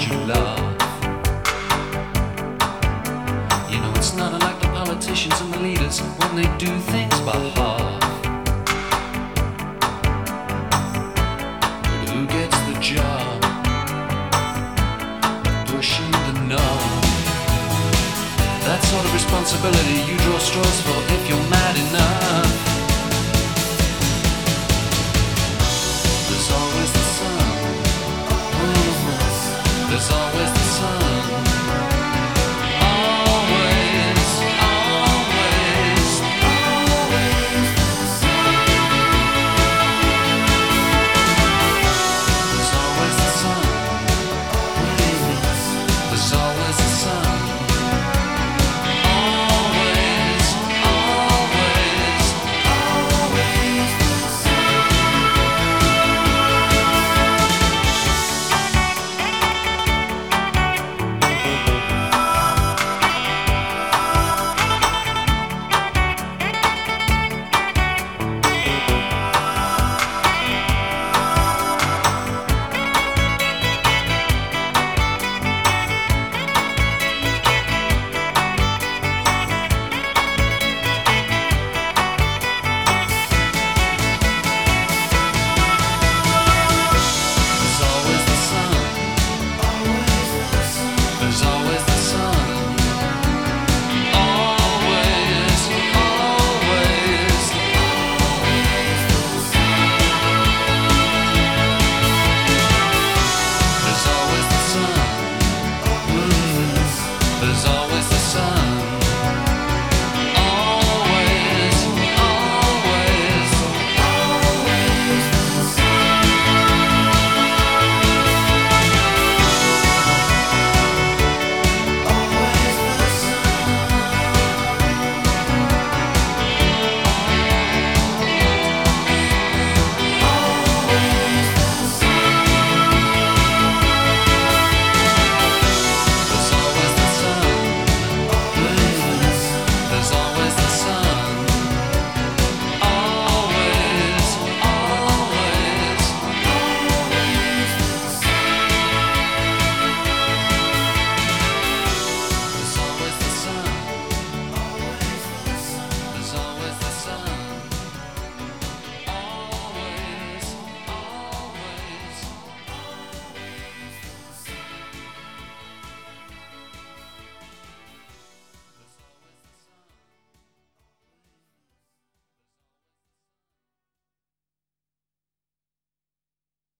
you love. You know, it's not unlike the politicians and the leaders when they do things by half. But who gets the job? Pushing the knob. That sort of responsibility you draw straws. There's always the sun.